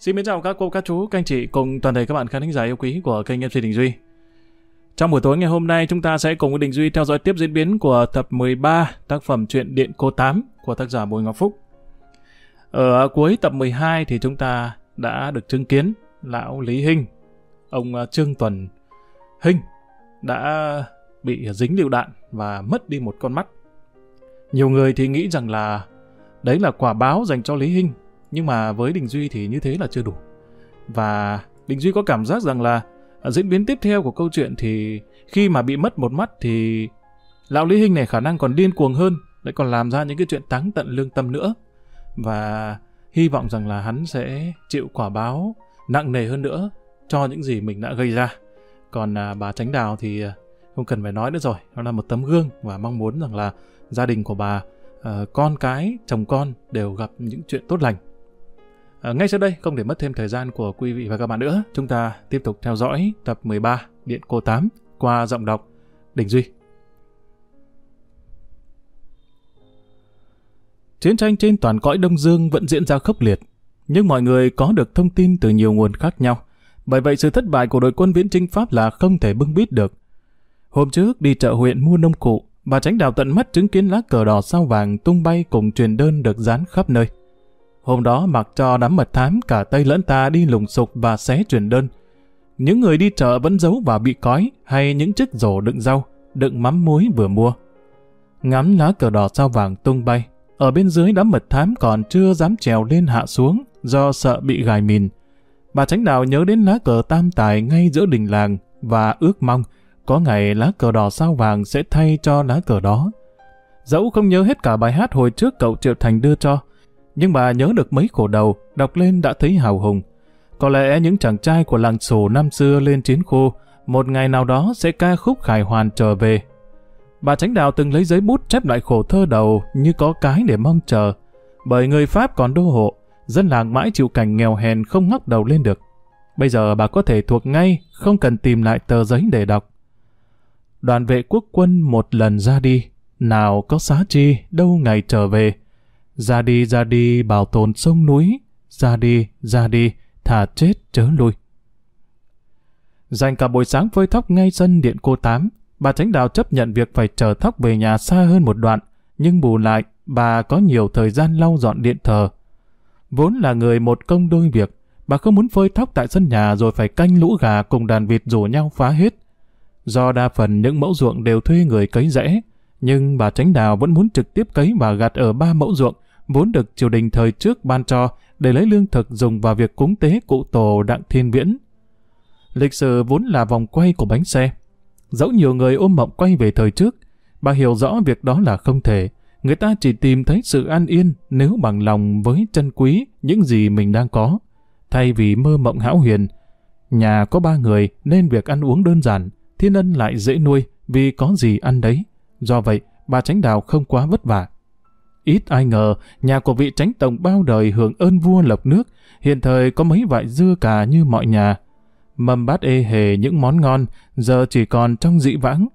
Xin mến chào các cô, các chú, các anh chị cùng toàn thể các bạn khán thính giả yêu quý của kênh MC Đình Duy. Trong buổi tối ngày hôm nay chúng ta sẽ cùng với Đình Duy theo dõi tiếp diễn biến của tập 13 tác phẩm truyện Điện Cô 8 của tác giả Bùi Ngọc Phúc. Ở cuối tập 12 thì chúng ta đã được chứng kiến lão Lý Hinh, ông ờ, Trương Tuần Hinh đã bị dính lựu đạn và mất đi một con mắt. Nhiều người thì nghĩ rằng là đấy là quả báo dành cho Lý Hinh, nhưng mà với Đình Duy thì như thế là chưa đủ. Và Đình Duy có cảm giác rằng là à, diễn biến tiếp theo của câu chuyện thì khi mà bị mất một mắt thì lão Lý Hinh này khả năng còn điên cuồng hơn, lại còn làm ra những cái chuyện táng tận lương tâm nữa. Và hy vọng rằng là hắn sẽ chịu quả báo nặng nề hơn nữa cho những gì mình đã gây ra. Còn à, bà Tránh Đào thì à, không cần phải nói nữa rồi, nó là một tấm gương và mong muốn rằng là gia đình của bà, à, con cái, chồng con đều gặp những chuyện tốt lành. À, ngay sau đây, không để mất thêm thời gian của quý vị và các bạn nữa, chúng ta tiếp tục theo dõi tập 13 Điện Cô 8 qua giọng đọc Đình Duy. Chiến tranh trên toàn cõi Đông Dương vẫn diễn ra khốc liệt, nhưng mọi người có được thông tin từ nhiều nguồn khác nhau. Bởi vậy sự thất bại của đội quân viễn trinh Pháp là không thể bưng bít được. Hôm trước đi chợ huyện mua nông cụ, bà tránh đào tận mắt chứng kiến lá cờ đỏ sao vàng tung bay cùng truyền đơn được dán khắp nơi. Hôm đó mặc cho đám mật thám cả Tây lẫn ta đi lùng sục và xé truyền đơn. Những người đi chợ vẫn giấu vào bị cói hay những chiếc rổ đựng rau, đựng mắm muối vừa mua. Ngắm lá cờ đỏ sao vàng tung bay, ở bên dưới đám mật thám còn chưa dám trèo lên hạ xuống do sợ bị gài mìn. Bà tránh đào nhớ đến lá cờ tam tài ngay giữa đình làng và ước mong có ngày lá cờ đỏ sao vàng sẽ thay cho lá cờ đó. Dẫu không nhớ hết cả bài hát hồi trước cậu Triệu Thành đưa cho, nhưng bà nhớ được mấy khổ đầu, đọc lên đã thấy hào hùng. Có lẽ những chàng trai của làng sổ năm xưa lên chiến khu, một ngày nào đó sẽ ca khúc khải hoàn trở về. Bà Tránh Đào từng lấy giấy bút chép lại khổ thơ đầu như có cái để mong chờ. Bởi người Pháp còn đô hộ, dân làng mãi chịu cảnh nghèo hèn không ngóc đầu lên được. Bây giờ bà có thể thuộc ngay, không cần tìm lại tờ giấy để đọc. Đoàn vệ quốc quân một lần ra đi, nào có xá chi, đâu ngày trở về. Ra đi ra đi bảo tồn sông núi, ra đi ra đi, thả chết chớ lui. Dành cả buổi sáng phơi thóc ngay sân điện cô Tám, bà Tránh Đào chấp nhận việc phải chờ thóc về nhà xa hơn một đoạn, nhưng bù lại, bà có nhiều thời gian lau dọn điện thờ. Vốn là người một công đôi việc, bà không muốn phơi thóc tại sân nhà rồi phải canh lũ gà cùng đàn vịt rủ nhau phá hết. Do đa phần những mẫu ruộng đều thuê người cấy rẽ, nhưng bà Tránh Đào vẫn muốn trực tiếp cấy và gặt ở ba mẫu ruộng, vốn được triều đình thời trước ban cho để lấy lương thực dùng vào việc cúng tế cụ tổ Đặng Thiên Viễn. Lịch sử vốn là vòng quay của bánh xe. Dẫu nhiều người ôm mộng quay về thời trước, bà hiểu rõ việc đó là không thể. Người ta chỉ tìm thấy sự an yên nếu bằng lòng với chân quý những gì mình đang có. Thay vì mơ mộng hão huyền, nhà có ba người nên việc ăn uống đơn giản, thiên ân lại dễ nuôi vì có gì ăn đấy. Do vậy, bà tránh đào không quá vất vả. Ít ai ngờ, nhà của vị tránh tổng bao đời hưởng ơn vua lộc nước, hiện thời có mấy vại dưa cà như mọi nhà. Mâm bát ê hề những món ngon, giờ chỉ còn trong dị vãng.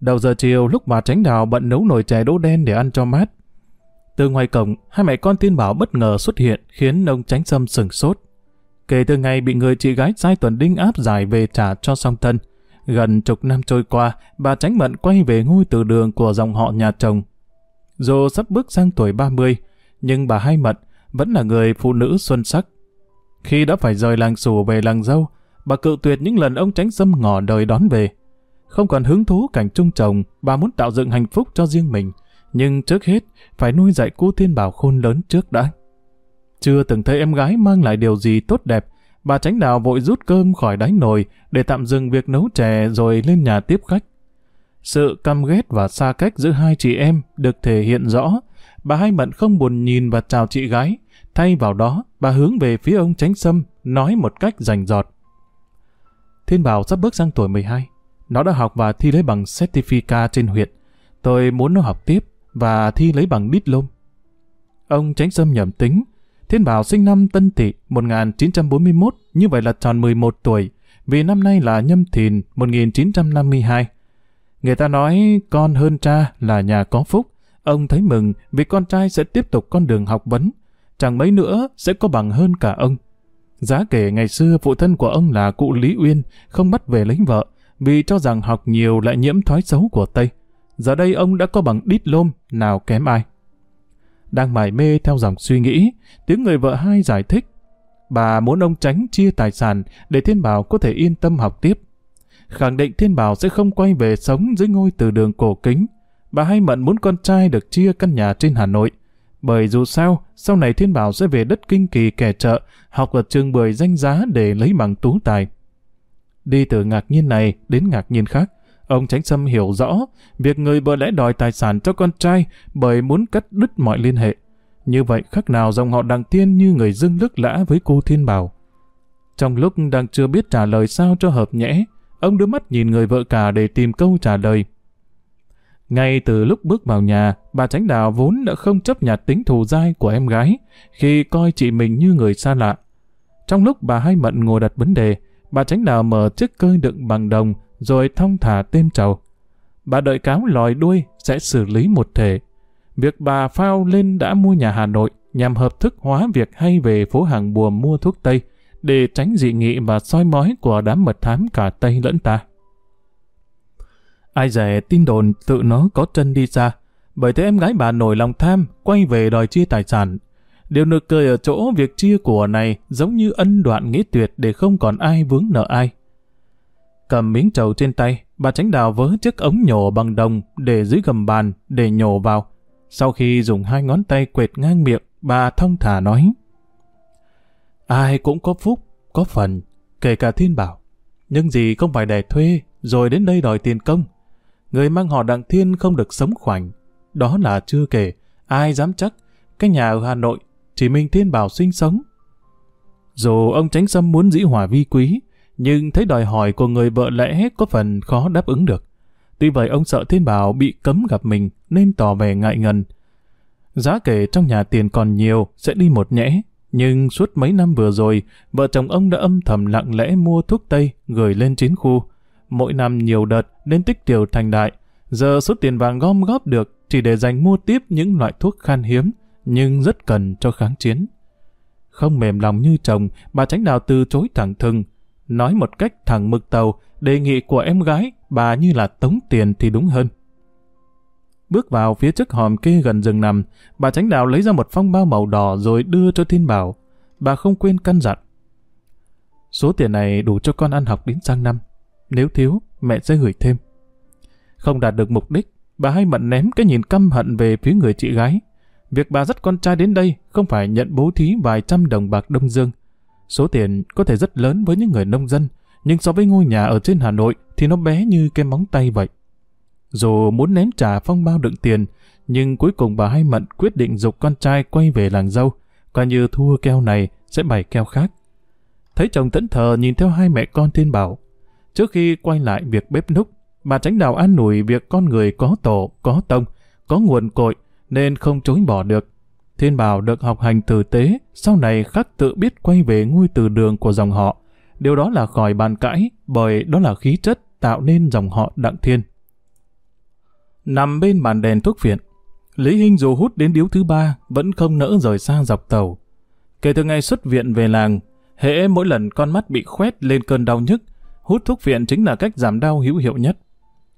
Đầu giờ chiều lúc bà tránh đào bận nấu nồi chè đỗ đen để ăn cho mát. Từ ngoài cổng, hai mẹ con tiên bảo bất ngờ xuất hiện khiến ông tránh sâm sừng sốt. Kể từ ngày bị người chị gái sai tuần đinh áp giải về trả cho song thân, gần chục năm trôi qua, bà tránh mận quay về ngôi từ đường của dòng họ nhà chồng dù sắp bước sang tuổi 30, nhưng bà Hai Mận vẫn là người phụ nữ xuân sắc. Khi đã phải rời làng xù về làng dâu, bà cự tuyệt những lần ông tránh xâm ngỏ đời đón về. Không còn hứng thú cảnh chung chồng, bà muốn tạo dựng hạnh phúc cho riêng mình. Nhưng trước hết, phải nuôi dạy cô thiên bảo khôn lớn trước đã. Chưa từng thấy em gái mang lại điều gì tốt đẹp, bà tránh đào vội rút cơm khỏi đáy nồi để tạm dừng việc nấu chè rồi lên nhà tiếp khách. Sự căm ghét và xa cách giữa hai chị em được thể hiện rõ. Bà hai mận không buồn nhìn và chào chị gái. Thay vào đó, bà hướng về phía ông tránh sâm, nói một cách rành giọt. Thiên Bảo sắp bước sang tuổi 12. Nó đã học và thi lấy bằng certificate trên huyện. Tôi muốn nó học tiếp và thi lấy bằng diplom. Ông tránh sâm nhầm tính. Thiên Bảo sinh năm Tân Tỵ 1941, như vậy là tròn 11 tuổi, vì năm nay là nhâm thìn 1952. Người ta nói con hơn cha là nhà có phúc. Ông thấy mừng vì con trai sẽ tiếp tục con đường học vấn. chẳng mấy nữa sẽ có bằng hơn cả ông. Giá kể ngày xưa phụ thân của ông là cụ Lý Uyên, không bắt về lấy vợ, vì cho rằng học nhiều lại nhiễm thói xấu của Tây. Giờ đây ông đã có bằng đít lôm, nào kém ai. Đang mải mê theo dòng suy nghĩ, tiếng người vợ hai giải thích. Bà muốn ông tránh chia tài sản để Thiên Bảo có thể yên tâm học tiếp. Khẳng định Thiên Bảo sẽ không quay về sống dưới ngôi từ đường cổ kính. Bà hay mận muốn con trai được chia căn nhà trên Hà Nội. Bởi dù sao, sau này Thiên Bảo sẽ về đất kinh kỳ kẻ chợ, học ở trường bưởi danh giá để lấy bằng tú tài. Đi từ ngạc nhiên này đến ngạc nhiên khác, ông Tránh Sâm hiểu rõ việc người vợ lẽ đòi tài sản cho con trai bởi muốn cắt đứt mọi liên hệ. Như vậy khác nào dòng họ đằng tiên như người dưng lức lã với cô Thiên Bảo. Trong lúc đang chưa biết trả lời sao cho hợp nhẽ, ông đưa mắt nhìn người vợ cả để tìm câu trả lời. Ngay từ lúc bước vào nhà, bà Tránh Đào vốn đã không chấp nhận tính thù dai của em gái khi coi chị mình như người xa lạ. Trong lúc bà hai mận ngồi đặt vấn đề, bà Tránh Đào mở chiếc cơi đựng bằng đồng rồi thong thả tên trầu. Bà đợi cáo lòi đuôi sẽ xử lý một thể. Việc bà phao lên đã mua nhà Hà Nội nhằm hợp thức hóa việc hay về phố hàng buồm mua thuốc Tây để tránh dị nghị và soi mói của đám mật thám cả Tây lẫn ta. Ai dè tin đồn tự nó có chân đi xa, bởi thế em gái bà nổi lòng tham, quay về đòi chia tài sản. Điều nực cười ở chỗ việc chia của này giống như ân đoạn nghĩa tuyệt để không còn ai vướng nợ ai. Cầm miếng trầu trên tay, bà tránh đào vớ chiếc ống nhổ bằng đồng để dưới gầm bàn để nhổ vào. Sau khi dùng hai ngón tay quệt ngang miệng, bà thông thả nói. Ai cũng có phúc, có phần, kể cả thiên bảo. Nhưng gì không phải đẻ thuê, rồi đến đây đòi tiền công người mang họ đặng thiên không được sống khoảnh. Đó là chưa kể, ai dám chắc, cái nhà ở Hà Nội, chỉ mình thiên bảo sinh sống. Dù ông Tránh Sâm muốn dĩ hòa vi quý, nhưng thấy đòi hỏi của người vợ lẽ có phần khó đáp ứng được. Tuy vậy ông sợ thiên bảo bị cấm gặp mình nên tỏ vẻ ngại ngần. Giá kể trong nhà tiền còn nhiều sẽ đi một nhẽ, nhưng suốt mấy năm vừa rồi, vợ chồng ông đã âm thầm lặng lẽ mua thuốc Tây gửi lên chiến khu mỗi năm nhiều đợt nên tích tiểu thành đại. Giờ số tiền vàng gom góp được chỉ để dành mua tiếp những loại thuốc khan hiếm, nhưng rất cần cho kháng chiến. Không mềm lòng như chồng, bà tránh đào từ chối thẳng thừng. Nói một cách thẳng mực tàu, đề nghị của em gái, bà như là tống tiền thì đúng hơn. Bước vào phía trước hòm kê gần rừng nằm, bà tránh đào lấy ra một phong bao màu đỏ rồi đưa cho thiên bảo. Bà không quên căn dặn. Số tiền này đủ cho con ăn học đến sang năm. Nếu thiếu, mẹ sẽ gửi thêm. Không đạt được mục đích, bà hay mận ném cái nhìn căm hận về phía người chị gái. Việc bà dắt con trai đến đây không phải nhận bố thí vài trăm đồng bạc đông dương. Số tiền có thể rất lớn với những người nông dân, nhưng so với ngôi nhà ở trên Hà Nội thì nó bé như cái móng tay vậy. Dù muốn ném trả phong bao đựng tiền, nhưng cuối cùng bà hai mận quyết định dục con trai quay về làng dâu, coi như thua keo này sẽ bày keo khác. Thấy chồng tẫn thờ nhìn theo hai mẹ con thiên bảo, Trước khi quay lại việc bếp núc, bà tránh đào an nủi việc con người có tổ, có tông, có nguồn cội, nên không chối bỏ được. Thiên Bảo được học hành tử tế, sau này khắc tự biết quay về ngôi từ đường của dòng họ. Điều đó là khỏi bàn cãi, bởi đó là khí chất tạo nên dòng họ Đặng Thiên. Nằm bên bàn đèn thuốc viện, Lý Hinh dù hút đến điếu thứ ba, vẫn không nỡ rời xa dọc tàu. Kể từ ngày xuất viện về làng, hễ mỗi lần con mắt bị khoét lên cơn đau nhức, hút thuốc viện chính là cách giảm đau hữu hiệu nhất.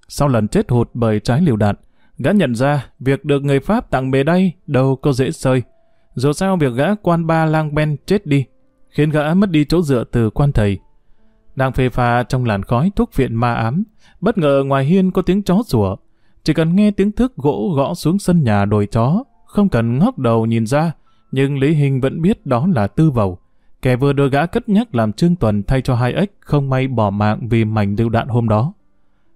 Sau lần chết hụt bởi trái liều đạn, gã nhận ra việc được người Pháp tặng bề đây đâu có dễ sơi. Dù sao việc gã quan ba lang ben chết đi, khiến gã mất đi chỗ dựa từ quan thầy. Đang phê pha trong làn khói thuốc viện ma ám, bất ngờ ngoài hiên có tiếng chó sủa. Chỉ cần nghe tiếng thước gỗ gõ xuống sân nhà đồi chó, không cần ngóc đầu nhìn ra, nhưng Lý Hình vẫn biết đó là tư vầu. Kẻ vừa đưa gã cất nhắc làm Trương Tuần thay cho hai ếch không may bỏ mạng vì mảnh lưu đạn hôm đó.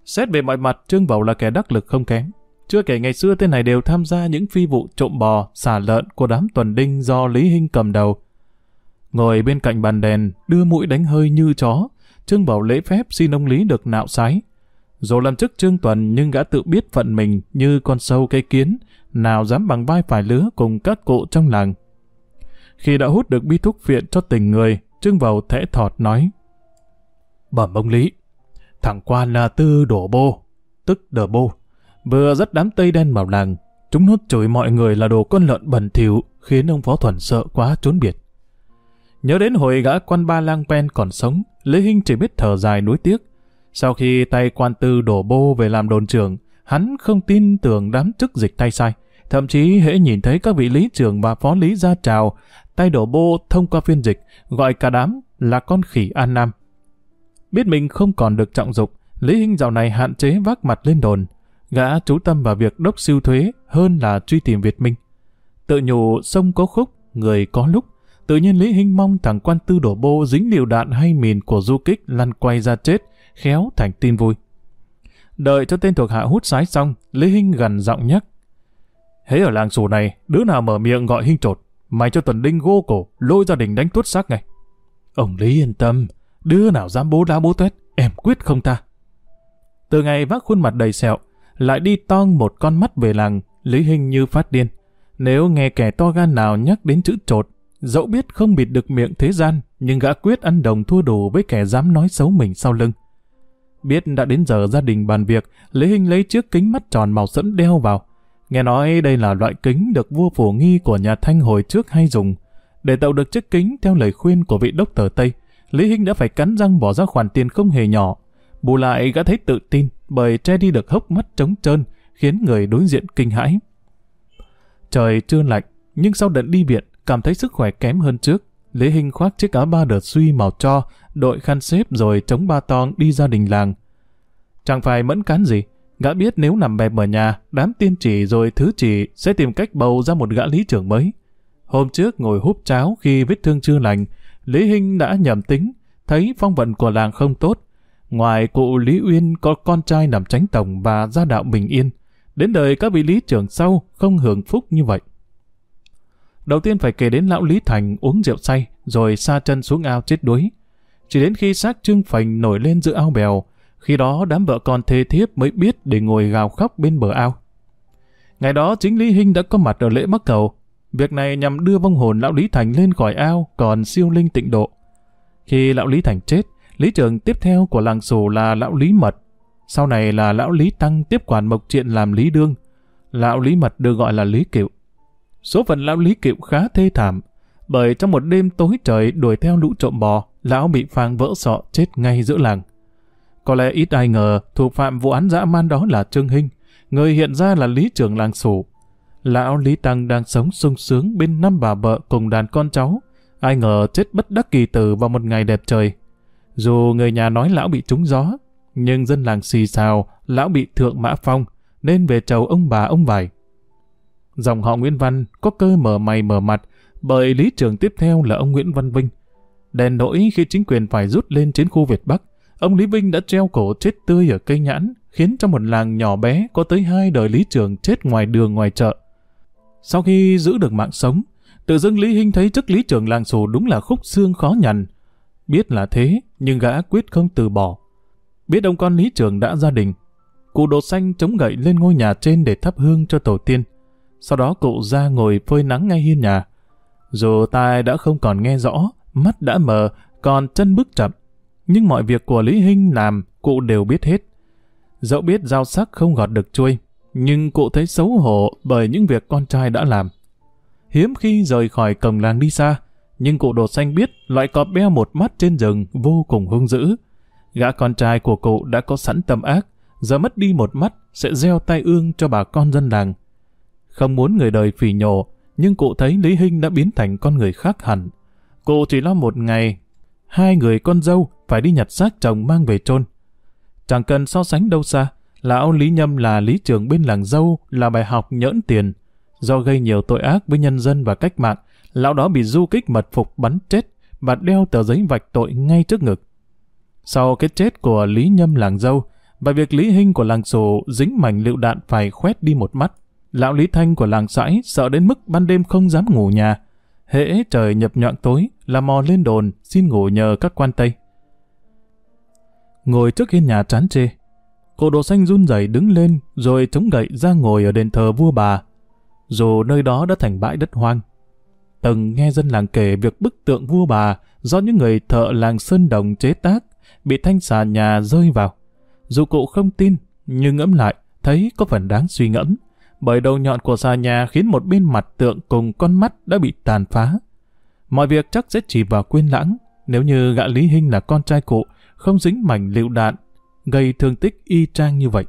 Xét về mọi mặt, Trương Vầu là kẻ đắc lực không kém. Chưa kể ngày xưa tên này đều tham gia những phi vụ trộm bò, xả lợn của đám tuần đinh do Lý Hinh cầm đầu. Ngồi bên cạnh bàn đèn, đưa mũi đánh hơi như chó, Trương Bảo lễ phép xin ông Lý được nạo sái. Dù làm chức Trương Tuần nhưng gã tự biết phận mình như con sâu cây kiến, nào dám bằng vai phải lứa cùng các cụ trong làng. Khi đã hút được bi thuốc viện cho tình người, Trương Vầu thẽ thọt nói. Bẩm ông Lý, thằng quan là tư đổ bô, tức đờ bô, vừa rất đám tây đen vào làng, Chúng nó chửi mọi người là đồ con lợn bẩn thỉu, khiến ông Phó Thuần sợ quá trốn biệt. Nhớ đến hồi gã quan ba lang pen còn sống, Lê Hinh chỉ biết thở dài nuối tiếc. Sau khi tay quan tư đổ bô về làm đồn trưởng, hắn không tin tưởng đám chức dịch tay sai. Thậm chí hễ nhìn thấy các vị lý trưởng và phó lý ra trào, tay đổ bô thông qua phiên dịch, gọi cả đám là con khỉ An Nam. Biết mình không còn được trọng dụng, Lý Hinh dạo này hạn chế vác mặt lên đồn. Gã chú tâm vào việc đốc siêu thuế hơn là truy tìm Việt Minh. Tự nhủ sông có khúc, người có lúc. Tự nhiên Lý Hinh mong thằng quan tư đổ bô dính liều đạn hay mìn của du kích lăn quay ra chết, khéo thành tin vui. Đợi cho tên thuộc hạ hút sái xong, Lý Hinh gần giọng nhắc. Hế ở làng xù này, đứa nào mở miệng gọi Hinh trột, mày cho tuần đinh gô cổ, lôi gia đình đánh tuốt xác ngay. Ông Lý yên tâm, đứa nào dám bố đá bố tuét, em quyết không ta. Từ ngày vác khuôn mặt đầy sẹo, lại đi toang một con mắt về làng, Lý Hinh như phát điên. Nếu nghe kẻ to gan nào nhắc đến chữ trột, dẫu biết không bịt được miệng thế gian, nhưng gã quyết ăn đồng thua đủ với kẻ dám nói xấu mình sau lưng. Biết đã đến giờ gia đình bàn việc, Lý Hinh lấy chiếc kính mắt tròn màu sẫm đeo vào. Nghe nói đây là loại kính được vua phổ nghi của nhà Thanh hồi trước hay dùng. Để tạo được chiếc kính theo lời khuyên của vị đốc tờ Tây, Lý Hinh đã phải cắn răng bỏ ra khoản tiền không hề nhỏ. Bù lại gã thấy tự tin bởi che đi được hốc mắt trống trơn, khiến người đối diện kinh hãi. Trời chưa lạnh, nhưng sau đợt đi viện, cảm thấy sức khỏe kém hơn trước. Lý Hinh khoác chiếc áo ba đợt suy màu cho, đội khăn xếp rồi chống ba tong đi ra đình làng. Chẳng phải mẫn cán gì, gã biết nếu nằm bẹp ở nhà, đám tiên chỉ rồi thứ chỉ sẽ tìm cách bầu ra một gã lý trưởng mới. Hôm trước ngồi húp cháo khi vết thương chưa lành, Lý Hinh đã nhầm tính, thấy phong vận của làng không tốt. Ngoài cụ Lý Uyên có con trai nằm tránh tổng và gia đạo bình yên, đến đời các vị lý trưởng sau không hưởng phúc như vậy. Đầu tiên phải kể đến lão Lý Thành uống rượu say, rồi xa chân xuống ao chết đuối. Chỉ đến khi xác trương phành nổi lên giữa ao bèo, khi đó đám vợ con thê thiếp mới biết để ngồi gào khóc bên bờ ao. Ngày đó chính Lý Hinh đã có mặt ở lễ mắc cầu. Việc này nhằm đưa vong hồn lão Lý Thành lên khỏi ao còn siêu linh tịnh độ. Khi lão Lý Thành chết, lý trưởng tiếp theo của làng sổ là lão Lý Mật. Sau này là lão Lý Tăng tiếp quản mộc triện làm Lý Đương. Lão Lý Mật được gọi là Lý Kiệu. Số phận lão Lý Kiệu khá thê thảm, bởi trong một đêm tối trời đuổi theo lũ trộm bò, lão bị phang vỡ sọ chết ngay giữa làng. Có lẽ ít ai ngờ thủ phạm vụ án dã man đó là Trương Hinh, người hiện ra là lý trưởng làng sủ. Lão Lý Tăng đang sống sung sướng bên năm bà vợ cùng đàn con cháu. Ai ngờ chết bất đắc kỳ tử vào một ngày đẹp trời. Dù người nhà nói lão bị trúng gió, nhưng dân làng xì xào, lão bị thượng mã phong, nên về chầu ông bà ông vải. Dòng họ Nguyễn Văn có cơ mở mày mở mặt, bởi lý trưởng tiếp theo là ông Nguyễn Văn Vinh. Đèn nỗi khi chính quyền phải rút lên chiến khu Việt Bắc, ông Lý Vinh đã treo cổ chết tươi ở cây nhãn, khiến cho một làng nhỏ bé có tới hai đời lý trưởng chết ngoài đường ngoài chợ. Sau khi giữ được mạng sống, tự dưng Lý Hinh thấy chức lý trưởng làng sù đúng là khúc xương khó nhằn. Biết là thế, nhưng gã quyết không từ bỏ. Biết ông con lý trưởng đã gia đình, cụ đồ xanh chống gậy lên ngôi nhà trên để thắp hương cho tổ tiên. Sau đó cụ ra ngồi phơi nắng ngay hiên nhà. Dù tai đã không còn nghe rõ, mắt đã mờ, còn chân bước chậm. Nhưng mọi việc của Lý Hinh làm, cụ đều biết hết. Dẫu biết dao sắc không gọt được chuôi, nhưng cụ thấy xấu hổ bởi những việc con trai đã làm. Hiếm khi rời khỏi cổng làng đi xa, nhưng cụ đồ xanh biết loại cọp beo một mắt trên rừng vô cùng hung dữ. Gã con trai của cụ đã có sẵn tâm ác, giờ mất đi một mắt sẽ gieo tai ương cho bà con dân làng. Không muốn người đời phỉ nhổ, nhưng cụ thấy Lý Hinh đã biến thành con người khác hẳn. Cụ chỉ lo một ngày, hai người con dâu phải đi nhặt xác chồng mang về chôn. Chẳng cần so sánh đâu xa, lão Lý Nhâm là lý trưởng bên làng dâu là bài học nhỡn tiền. Do gây nhiều tội ác với nhân dân và cách mạng, lão đó bị du kích mật phục bắn chết và đeo tờ giấy vạch tội ngay trước ngực. Sau cái chết của Lý Nhâm làng dâu, và việc Lý Hinh của làng sổ dính mảnh lựu đạn phải khoét đi một mắt, lão Lý Thanh của làng sãi sợ đến mức ban đêm không dám ngủ nhà. Hễ trời nhập nhọn tối là mò lên đồn xin ngủ nhờ các quan Tây. Ngồi trước hiên nhà chán chê, cô đồ xanh run rẩy đứng lên rồi chống gậy ra ngồi ở đền thờ vua bà. Dù nơi đó đã thành bãi đất hoang. Từng nghe dân làng kể việc bức tượng vua bà do những người thợ làng Sơn Đồng chế tác bị thanh xà nhà rơi vào. Dù cụ không tin, nhưng ngẫm lại thấy có phần đáng suy ngẫm bởi đầu nhọn của xà nhà khiến một bên mặt tượng cùng con mắt đã bị tàn phá. Mọi việc chắc sẽ chỉ vào quên lãng, nếu như gã Lý Hinh là con trai cụ, không dính mảnh lựu đạn, gây thương tích y chang như vậy.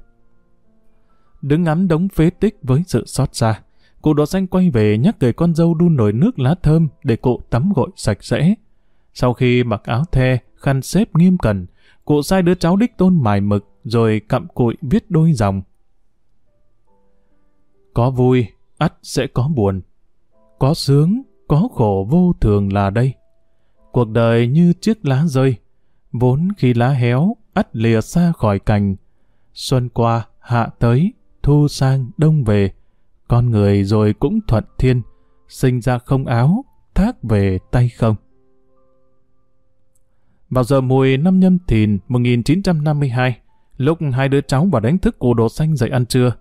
Đứng ngắm đống phế tích với sự xót xa, cụ đỏ xanh quay về nhắc người con dâu đun nồi nước lá thơm để cụ tắm gội sạch sẽ. Sau khi mặc áo the, khăn xếp nghiêm cẩn, cụ sai đứa cháu đích tôn mài mực rồi cặm cụi viết đôi dòng. Có vui, ắt sẽ có buồn. Có sướng, có khổ vô thường là đây. Cuộc đời như chiếc lá rơi, vốn khi lá héo, ắt lìa xa khỏi cành. Xuân qua, hạ tới, thu sang, đông về. Con người rồi cũng thuận thiên, sinh ra không áo, thác về tay không. Vào giờ mùi năm nhâm thìn 1952, lúc hai đứa cháu vào đánh thức cụ đồ xanh dậy ăn trưa,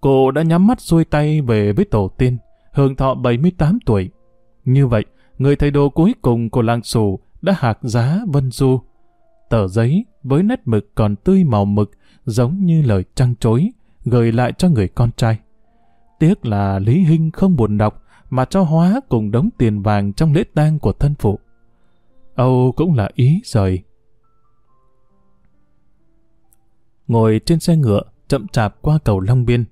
cô đã nhắm mắt xuôi tay về với tổ tiên, hưởng thọ 78 tuổi. Như vậy, người thầy đồ cuối cùng của làng sù đã hạc giá Vân Du. Tờ giấy với nét mực còn tươi màu mực, giống như lời trăng trối, gửi lại cho người con trai. Tiếc là Lý Hinh không buồn đọc, mà cho hóa cùng đống tiền vàng trong lễ tang của thân phụ. Âu cũng là ý rời. Ngồi trên xe ngựa, chậm chạp qua cầu Long Biên,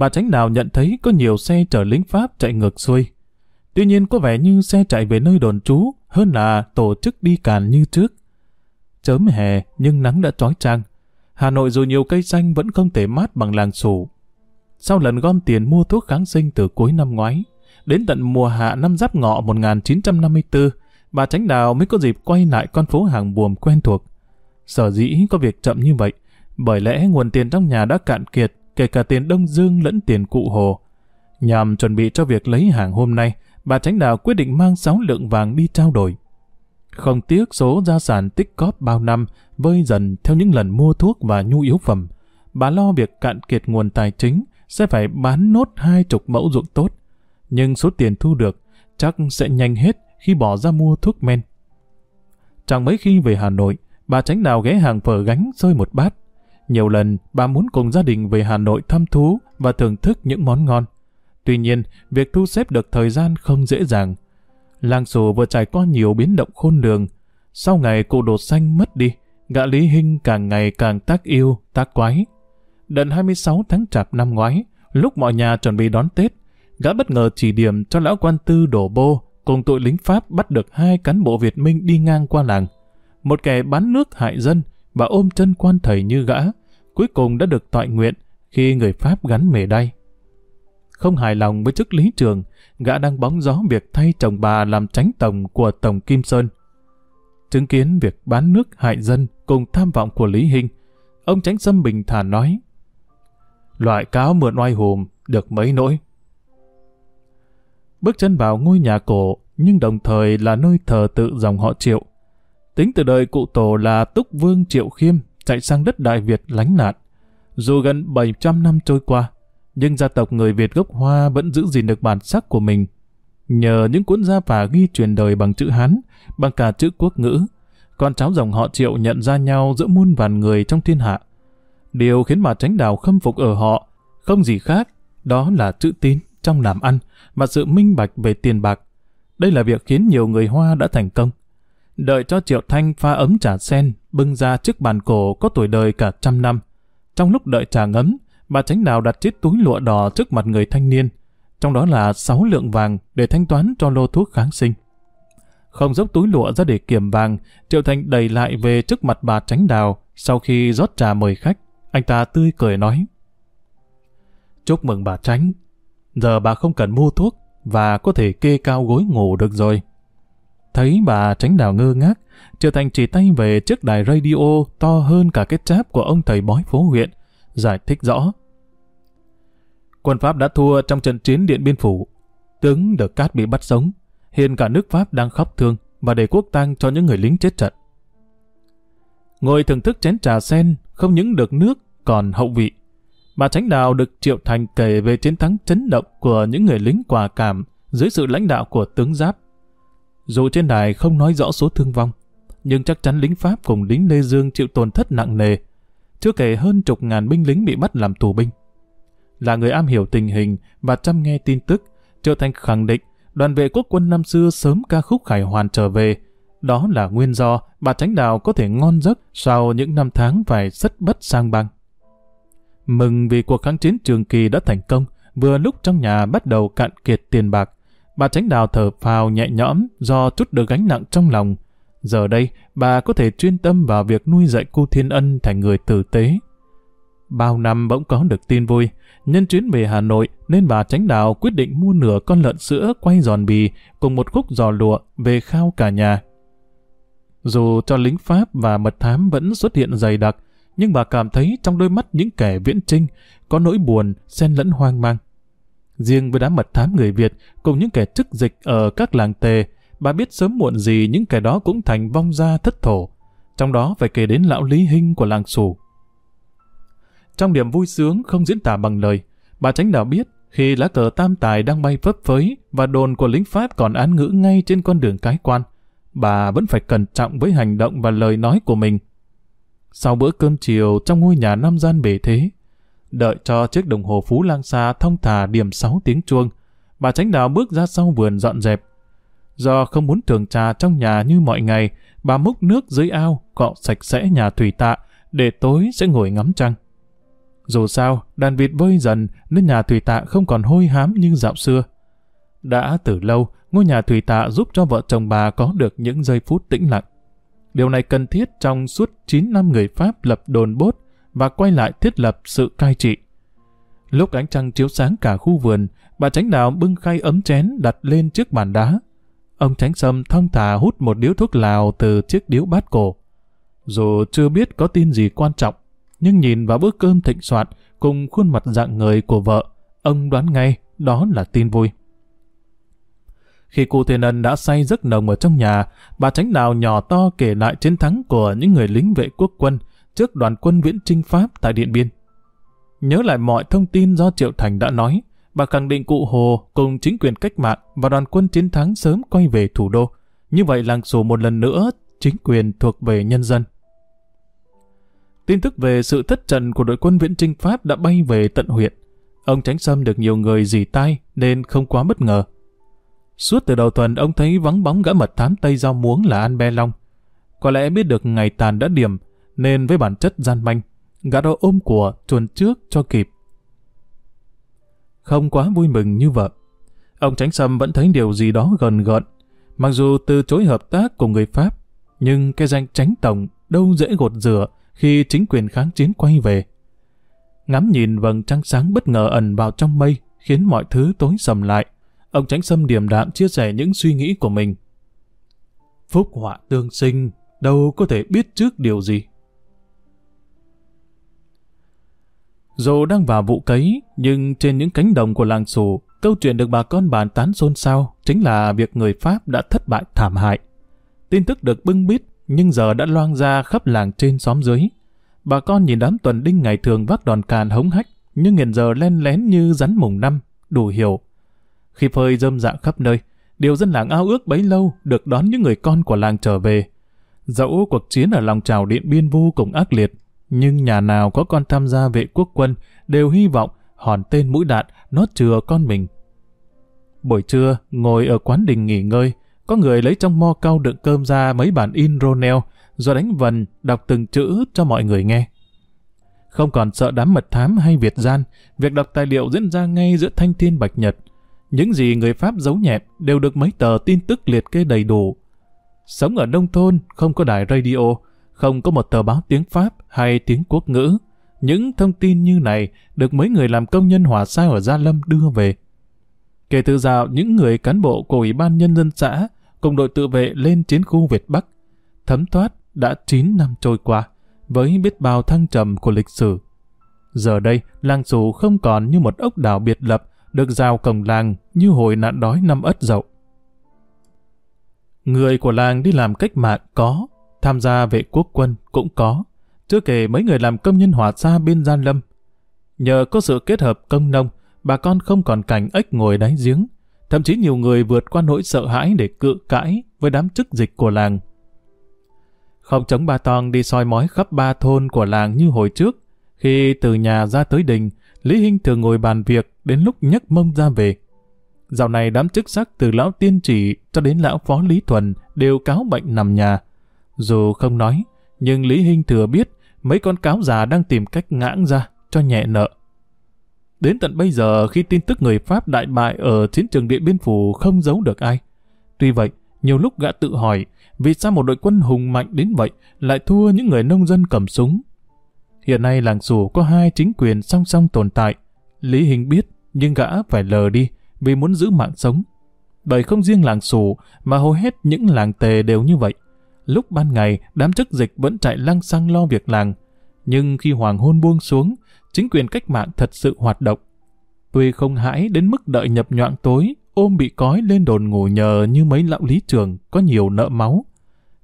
bà tránh đào nhận thấy có nhiều xe chở lính Pháp chạy ngược xuôi. Tuy nhiên có vẻ như xe chạy về nơi đồn trú hơn là tổ chức đi càn như trước. Chớm hè nhưng nắng đã trói trang. Hà Nội dù nhiều cây xanh vẫn không thể mát bằng làng sủ. Sau lần gom tiền mua thuốc kháng sinh từ cuối năm ngoái, đến tận mùa hạ năm giáp ngọ 1954, bà Tránh Đào mới có dịp quay lại con phố hàng buồm quen thuộc. Sở dĩ có việc chậm như vậy, bởi lẽ nguồn tiền trong nhà đã cạn kiệt, kể cả tiền Đông Dương lẫn tiền cụ Hồ. Nhằm chuẩn bị cho việc lấy hàng hôm nay, bà Tránh Đào quyết định mang 6 lượng vàng đi trao đổi. Không tiếc số gia sản tích cóp bao năm, vơi dần theo những lần mua thuốc và nhu yếu phẩm. Bà lo việc cạn kiệt nguồn tài chính, sẽ phải bán nốt hai chục mẫu ruộng tốt. Nhưng số tiền thu được chắc sẽ nhanh hết khi bỏ ra mua thuốc men. Chẳng mấy khi về Hà Nội, bà tránh đào ghé hàng phở gánh rơi một bát. Nhiều lần bà muốn cùng gia đình về Hà Nội thăm thú và thưởng thức những món ngon. Tuy nhiên, việc thu xếp được thời gian không dễ dàng. Làng xù vừa trải qua nhiều biến động khôn lường. Sau ngày cụ đột xanh mất đi, gã Lý Hinh càng ngày càng tác yêu, tác quái. Đợt 26 tháng chạp năm ngoái, lúc mọi nhà chuẩn bị đón Tết, gã bất ngờ chỉ điểm cho lão quan tư đổ bô cùng tội lính Pháp bắt được hai cán bộ Việt Minh đi ngang qua làng. Một kẻ bán nước hại dân và ôm chân quan thầy như gã, cuối cùng đã được tọa nguyện khi người Pháp gắn mề đay. Không hài lòng với chức lý trường, gã đang bóng gió việc thay chồng bà làm tránh tổng của Tổng Kim Sơn. Chứng kiến việc bán nước hại dân cùng tham vọng của Lý Hinh, ông tránh xâm bình thản nói Loại cáo mượn oai hùm được mấy nỗi. Bước chân vào ngôi nhà cổ, nhưng đồng thời là nơi thờ tự dòng họ Triệu. Tính từ đời cụ tổ là Túc Vương Triệu Khiêm chạy sang đất Đại Việt lánh nạn. Dù gần 700 năm trôi qua, nhưng gia tộc người Việt gốc Hoa vẫn giữ gìn được bản sắc của mình. Nhờ những cuốn gia phả ghi truyền đời bằng chữ Hán, bằng cả chữ quốc ngữ, con cháu dòng họ Triệu nhận ra nhau giữa muôn vàn người trong thiên hạ. Điều khiến bà Tránh Đào khâm phục ở họ không gì khác, đó là chữ tín trong làm ăn và sự minh bạch về tiền bạc. Đây là việc khiến nhiều người Hoa đã thành công. Đợi cho Triệu Thanh pha ấm trà sen, bưng ra trước bàn cổ có tuổi đời cả trăm năm. Trong lúc đợi trà ngấm, bà Tránh Đào đặt chiếc túi lụa đỏ trước mặt người thanh niên, trong đó là 6 lượng vàng để thanh toán cho lô thuốc kháng sinh. Không dốc túi lụa ra để kiểm vàng, Triệu Thanh đầy lại về trước mặt bà Tránh Đào sau khi rót trà mời khách. Anh ta tươi cười nói. Chúc mừng bà Tránh, giờ bà không cần mua thuốc và có thể kê cao gối ngủ được rồi. Thấy bà tránh đào ngơ ngác, Triệu Thành chỉ tay về chiếc đài radio to hơn cả cái cháp của ông thầy bói phố huyện, giải thích rõ. Quân Pháp đã thua trong trận chiến Điện Biên Phủ. Tướng Đờ Cát bị bắt sống. Hiện cả nước Pháp đang khóc thương và để quốc tang cho những người lính chết trận. Ngồi thưởng thức chén trà sen, không những được nước, còn hậu vị. Bà Tránh Đào được Triệu Thành kể về chiến thắng chấn động của những người lính quả cảm dưới sự lãnh đạo của tướng Giáp. Dù trên đài không nói rõ số thương vong, nhưng chắc chắn lính Pháp cùng lính Lê Dương chịu tổn thất nặng nề, chưa kể hơn chục ngàn binh lính bị bắt làm tù binh. là người am hiểu tình hình và chăm nghe tin tức, Triệu Thành khẳng định đoàn vệ quốc quân năm xưa sớm ca khúc khải hoàn trở về. Đó là nguyên do bà Tránh Đào có thể ngon giấc sau những năm tháng phải rất bất sang băng. Mừng vì cuộc kháng chiến trường kỳ đã thành công, vừa lúc trong nhà bắt đầu cạn kiệt tiền bạc. Bà Tránh Đào thở phào nhẹ nhõm do chút được gánh nặng trong lòng. Giờ đây, bà có thể chuyên tâm vào việc nuôi dạy cô Thiên Ân thành người tử tế. Bao năm bỗng có được tin vui, nhân chuyến về Hà Nội nên bà Tránh Đào quyết định mua nửa con lợn sữa quay giòn bì cùng một khúc giò lụa về khao cả nhà. Dù cho lính Pháp và mật thám vẫn xuất hiện dày đặc, nhưng bà cảm thấy trong đôi mắt những kẻ viễn trinh có nỗi buồn, xen lẫn hoang mang. Riêng với đám mật thám người Việt cùng những kẻ chức dịch ở các làng tề, bà biết sớm muộn gì những kẻ đó cũng thành vong gia thất thổ. Trong đó phải kể đến lão Lý Hinh của làng Sủ. Trong điểm vui sướng không diễn tả bằng lời, bà tránh đạo biết khi lá cờ tam tài đang bay phấp phới và đồn của lính Pháp còn án ngữ ngay trên con đường cái quan, bà vẫn phải cẩn trọng với hành động và lời nói của mình. Sau bữa cơm chiều trong ngôi nhà năm gian bể thế, đợi cho chiếc đồng hồ phú lang xa thông thả điểm 6 tiếng chuông, bà tránh Đào bước ra sau vườn dọn dẹp. Do không muốn thường trà trong nhà như mọi ngày, bà múc nước dưới ao, cọ sạch sẽ nhà thủy tạ, để tối sẽ ngồi ngắm trăng. Dù sao, đàn vịt vơi dần nên nhà thủy tạ không còn hôi hám như dạo xưa. Đã từ lâu, ngôi nhà thủy tạ giúp cho vợ chồng bà có được những giây phút tĩnh lặng. Điều này cần thiết trong suốt 9 năm người Pháp lập đồn bốt và quay lại thiết lập sự cai trị. Lúc ánh trăng chiếu sáng cả khu vườn, bà tránh đạo bưng khay ấm chén đặt lên chiếc bàn đá. Ông tránh sâm thong thả hút một điếu thuốc lào từ chiếc điếu bát cổ. Dù chưa biết có tin gì quan trọng, nhưng nhìn vào bữa cơm thịnh soạn cùng khuôn mặt dạng người của vợ, ông đoán ngay đó là tin vui. Khi cụ Thiên Ân đã say giấc nồng ở trong nhà, bà tránh đào nhỏ to kể lại chiến thắng của những người lính vệ quốc quân trước đoàn quân viễn trinh Pháp tại Điện Biên. Nhớ lại mọi thông tin do Triệu Thành đã nói, bà khẳng định cụ Hồ cùng chính quyền cách mạng và đoàn quân chiến thắng sớm quay về thủ đô. Như vậy làng sổ một lần nữa, chính quyền thuộc về nhân dân. Tin tức về sự thất trận của đội quân viễn trinh Pháp đã bay về tận huyện. Ông Tránh Sâm được nhiều người dì tai nên không quá bất ngờ. Suốt từ đầu tuần ông thấy vắng bóng gã mật thám Tây Giao Muống là An Be Long. Có lẽ biết được ngày tàn đã điểm, nên với bản chất gian manh, gã đó ôm của chuồn trước cho kịp. Không quá vui mừng như vợ. Ông Tránh Sâm vẫn thấy điều gì đó gần gợn. Mặc dù từ chối hợp tác cùng người Pháp, nhưng cái danh tránh tổng đâu dễ gột rửa khi chính quyền kháng chiến quay về. Ngắm nhìn vầng trăng sáng bất ngờ ẩn vào trong mây khiến mọi thứ tối sầm lại. Ông Tránh Sâm điềm đạm chia sẻ những suy nghĩ của mình. Phúc họa tương sinh, đâu có thể biết trước điều gì. Dù đang vào vụ cấy, nhưng trên những cánh đồng của làng Sù, câu chuyện được bà con bàn tán xôn xao chính là việc người Pháp đã thất bại thảm hại. Tin tức được bưng bít, nhưng giờ đã loang ra khắp làng trên xóm dưới. Bà con nhìn đám tuần đinh ngày thường vác đòn càn hống hách, nhưng hiện giờ len lén như rắn mùng năm, đủ hiểu. Khi phơi rơm dạ khắp nơi, điều dân làng ao ước bấy lâu được đón những người con của làng trở về. Dẫu cuộc chiến ở lòng trào điện biên vô cùng ác liệt, nhưng nhà nào có con tham gia vệ quốc quân đều hy vọng hòn tên mũi đạn nó chừa con mình. Buổi trưa, ngồi ở quán đình nghỉ ngơi, có người lấy trong mo cau đựng cơm ra mấy bản in Ronel, rồi đánh vần, đọc từng chữ cho mọi người nghe. Không còn sợ đám mật thám hay Việt gian, việc đọc tài liệu diễn ra ngay giữa thanh thiên bạch nhật. Những gì người Pháp giấu nhẹm đều được mấy tờ tin tức liệt kê đầy đủ. Sống ở nông thôn, không có đài radio, không có một tờ báo tiếng Pháp hay tiếng quốc ngữ. Những thông tin như này được mấy người làm công nhân hỏa sao ở Gia Lâm đưa về. Kể từ dạo những người cán bộ của Ủy ban Nhân dân xã cùng đội tự vệ lên chiến khu Việt Bắc, thấm thoát đã 9 năm trôi qua, với biết bao thăng trầm của lịch sử. Giờ đây, làng xù không còn như một ốc đảo biệt lập, được rào cổng làng như hồi nạn đói năm ất dậu. Người của làng đi làm cách mạng có, tham gia vệ quốc quân cũng có, chưa kể mấy người làm công nhân hỏa xa bên Gian Lâm. Nhờ có sự kết hợp công nông, bà con không còn cảnh ếch ngồi đáy giếng, thậm chí nhiều người vượt qua nỗi sợ hãi để cự cãi với đám chức dịch của làng. Không chống ba tong đi soi mói khắp ba thôn của làng như hồi trước, khi từ nhà ra tới đình, Lý Hinh thường ngồi bàn việc đến lúc nhấc mông ra về. Dạo này đám chức sắc từ lão tiên chỉ cho đến lão phó Lý Thuần đều cáo bệnh nằm nhà. Dù không nói, nhưng Lý Hinh thừa biết mấy con cáo già đang tìm cách ngãng ra cho nhẹ nợ. Đến tận bây giờ khi tin tức người Pháp đại bại ở chiến trường Điện Biên Phủ không giấu được ai. Tuy vậy, nhiều lúc gã tự hỏi vì sao một đội quân hùng mạnh đến vậy lại thua những người nông dân cầm súng. Hiện nay làng Sủ có hai chính quyền song song tồn tại. Lý Hình biết, nhưng gã phải lờ đi vì muốn giữ mạng sống. Bởi không riêng làng Sủ mà hầu hết những làng tề đều như vậy. Lúc ban ngày, đám chức dịch vẫn chạy lăng xăng lo việc làng. Nhưng khi hoàng hôn buông xuống, chính quyền cách mạng thật sự hoạt động. Tuy không hãi đến mức đợi nhập nhoạng tối, ôm bị cói lên đồn ngủ nhờ như mấy lão lý trường có nhiều nợ máu.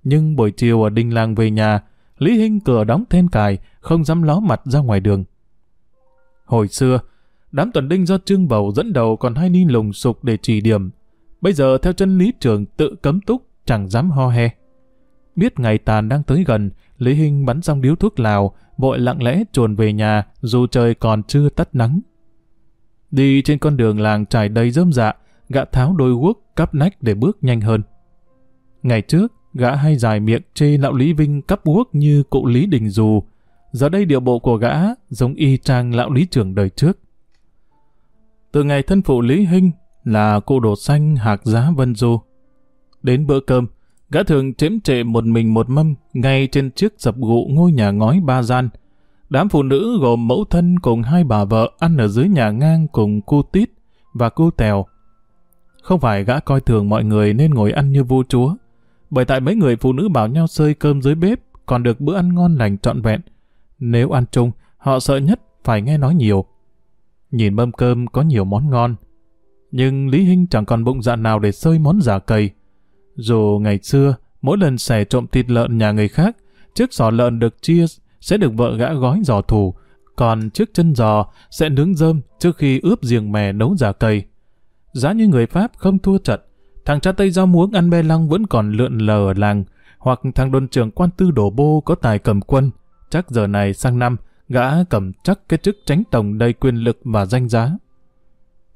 Nhưng buổi chiều ở đình làng về nhà, Lý Hinh cửa đóng then cài, không dám ló mặt ra ngoài đường. Hồi xưa, đám tuần đinh do Trương Bầu dẫn đầu còn hai ni lùng sục để chỉ điểm. Bây giờ theo chân lý trường tự cấm túc, chẳng dám ho he. Biết ngày tàn đang tới gần, Lý Hinh bắn xong điếu thuốc lào, vội lặng lẽ chuồn về nhà dù trời còn chưa tắt nắng. Đi trên con đường làng trải đầy rơm dạ, gã tháo đôi guốc cắp nách để bước nhanh hơn. Ngày trước, gã hay dài miệng chê lão Lý Vinh cắp guốc như cụ Lý Đình Dù. Giờ đây điệu bộ của gã giống y trang lão Lý trưởng đời trước. Từ ngày thân phụ Lý Hinh là cụ đồ xanh hạc giá Vân Du. Đến bữa cơm, gã thường chiếm trệ một mình một mâm ngay trên chiếc dập gụ ngôi nhà ngói ba gian. Đám phụ nữ gồm mẫu thân cùng hai bà vợ ăn ở dưới nhà ngang cùng cô tít và cô tèo. Không phải gã coi thường mọi người nên ngồi ăn như vua chúa, bởi tại mấy người phụ nữ bảo nhau sơi cơm dưới bếp còn được bữa ăn ngon lành trọn vẹn. Nếu ăn chung, họ sợ nhất phải nghe nói nhiều. Nhìn mâm cơm có nhiều món ngon, nhưng Lý Hinh chẳng còn bụng dạ nào để sơi món giả cầy. Dù ngày xưa, mỗi lần xẻ trộm thịt lợn nhà người khác, chiếc giò lợn được chia sẽ được vợ gã gói giò thủ, còn chiếc chân giò sẽ nướng rơm trước khi ướp giềng mè nấu giả cây Giá như người Pháp không thua trận, thằng cha Tây rau muống ăn be lăng vẫn còn lượn lờ ở làng, hoặc thằng đồn trưởng quan tư đổ bô có tài cầm quân, chắc giờ này sang năm, gã cầm chắc cái chức tránh tổng đầy quyền lực và danh giá.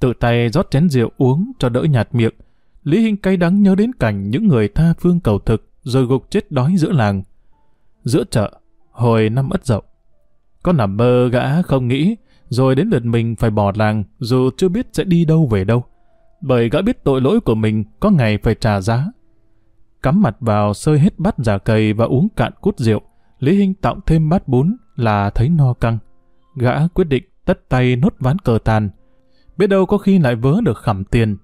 Tự tay rót chén rượu uống cho đỡ nhạt miệng, Lý Hinh cay đắng nhớ đến cảnh những người tha phương cầu thực rồi gục chết đói giữa làng. Giữa chợ, hồi năm ất dậu. Có nằm mơ gã không nghĩ, rồi đến lượt mình phải bỏ làng dù chưa biết sẽ đi đâu về đâu. Bởi gã biết tội lỗi của mình có ngày phải trả giá. Cắm mặt vào sơi hết bát giả cầy và uống cạn cút rượu, Lý Hinh tạo thêm bát bún là thấy no căng. Gã quyết định tất tay nốt ván cờ tàn. Biết đâu có khi lại vớ được khẩm tiền.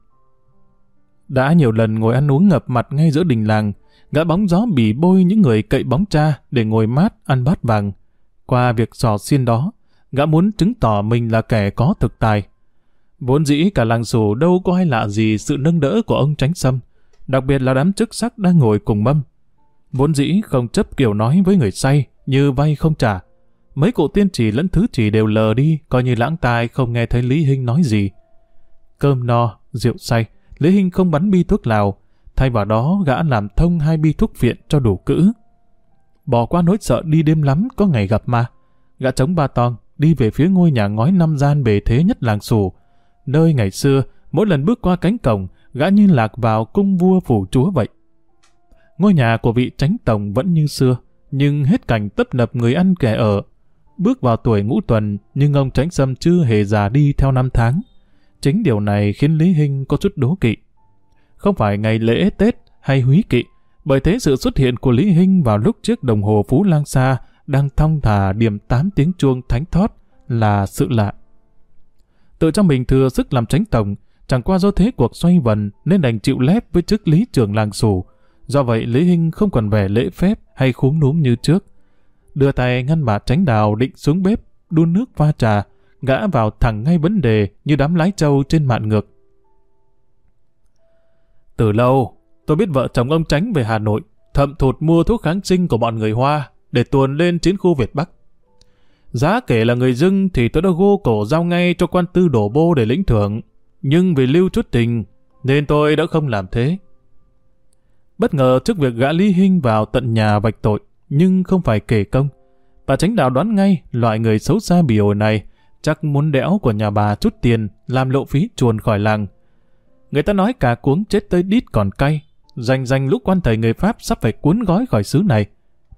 Đã nhiều lần ngồi ăn uống ngập mặt ngay giữa đình làng, gã bóng gió bỉ bôi những người cậy bóng cha để ngồi mát ăn bát vàng. Qua việc sò xiên đó, gã muốn chứng tỏ mình là kẻ có thực tài. Vốn dĩ cả làng sủ đâu có ai lạ gì sự nâng đỡ của ông tránh sâm, đặc biệt là đám chức sắc đang ngồi cùng mâm. Vốn dĩ không chấp kiểu nói với người say, như vay không trả. Mấy cụ tiên chỉ lẫn thứ chỉ đều lờ đi, coi như lãng tai không nghe thấy Lý Hinh nói gì. Cơm no, rượu say, Lý Hinh không bắn bi thuốc lào, thay vào đó gã làm thông hai bi thuốc viện cho đủ cữ. Bỏ qua nỗi sợ đi đêm lắm có ngày gặp ma. Gã chống ba tong, đi về phía ngôi nhà ngói năm gian bề thế nhất làng xù. nơi ngày xưa, mỗi lần bước qua cánh cổng, gã như lạc vào cung vua phủ chúa vậy. Ngôi nhà của vị tránh tổng vẫn như xưa, nhưng hết cảnh tấp nập người ăn kẻ ở. Bước vào tuổi ngũ tuần, nhưng ông tránh sâm chưa hề già đi theo năm tháng. Chính điều này khiến Lý Hinh có chút đố kỵ. Không phải ngày lễ Tết hay húy kỵ, bởi thế sự xuất hiện của Lý Hinh vào lúc chiếc đồng hồ Phú Lang Sa đang thong thả điểm 8 tiếng chuông thánh thót là sự lạ. Tự trong mình thừa sức làm tránh tổng, chẳng qua do thế cuộc xoay vần nên đành chịu lép với chức lý trưởng làng sủ. Do vậy Lý Hinh không còn vẻ lễ phép hay khúm núm như trước. Đưa tay ngăn bà tránh đào định xuống bếp, đun nước pha trà, gã vào thẳng ngay vấn đề như đám lái trâu trên mạn ngược. Từ lâu, tôi biết vợ chồng ông tránh về Hà Nội, thậm thụt mua thuốc kháng sinh của bọn người Hoa để tuồn lên chiến khu Việt Bắc. Giá kể là người dưng thì tôi đã gô cổ giao ngay cho quan tư đổ bô để lĩnh thưởng, nhưng vì lưu chút tình nên tôi đã không làm thế. Bất ngờ trước việc gã Lý Hinh vào tận nhà vạch tội, nhưng không phải kể công. Bà tránh đạo đoán ngay loại người xấu xa bị ổi này chắc muốn đẽo của nhà bà chút tiền làm lộ phí chuồn khỏi làng. Người ta nói cả cuống chết tới đít còn cay, danh danh lúc quan thầy người Pháp sắp phải cuốn gói khỏi xứ này.